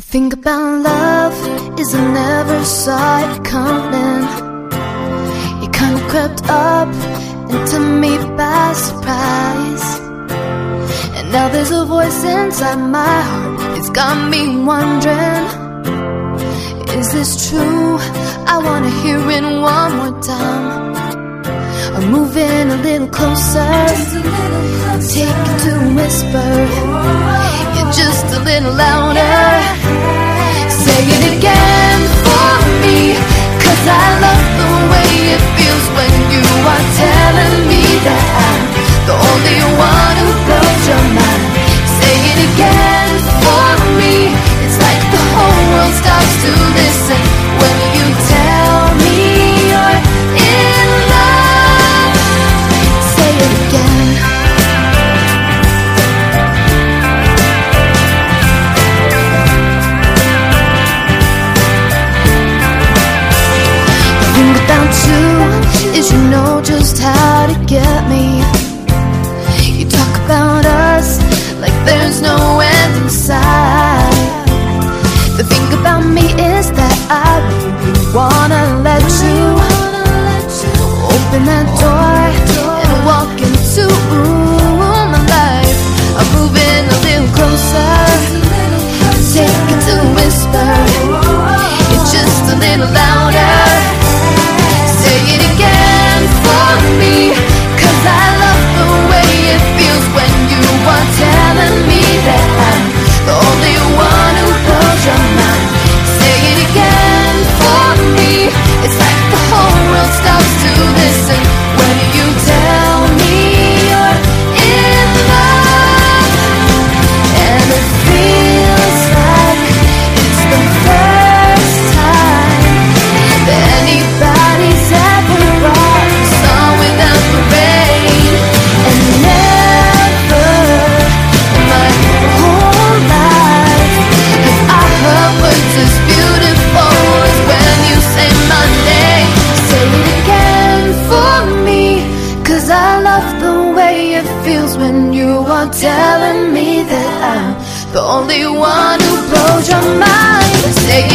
The think about love is I never saw it coming. It kind of crept up into me by surprise. And now there's a voice inside my heart. It's got me wondering Is this true? I want to hear it one more time. I'm moving a little closer. A little closer. Take it to whisper. Whoa. I really wanna let you open that door and walk in. The only one who blows your mind. Say